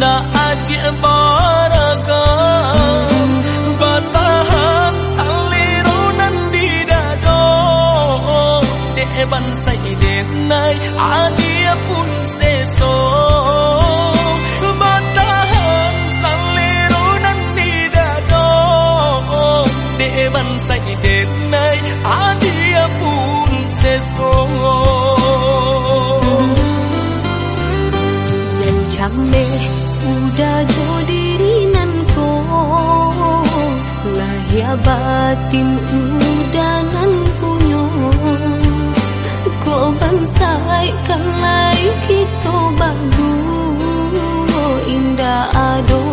đã nghĩa bó ra gom Bạn ta hám sang lý ru năn đi đã đô Để bạn say đến nay á đĩa bún dê xô Bạn ta hám sáng lý rô năn đi đà đô Để bạn dạy đến nay á đĩa bún dê xô Dần trắng mê udah jadi nanko lahir batin udah nan punyo ko bansai kan lai kita bagu indah ado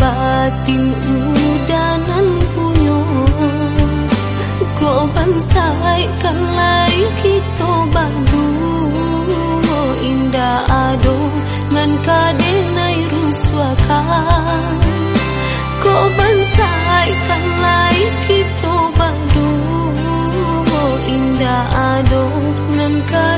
batin udanan punyo Ko bansay kalay kito bago Inda ado ngan kadenay ruswakan Ko bansay kalay kito bago Inda ado ngan kadenay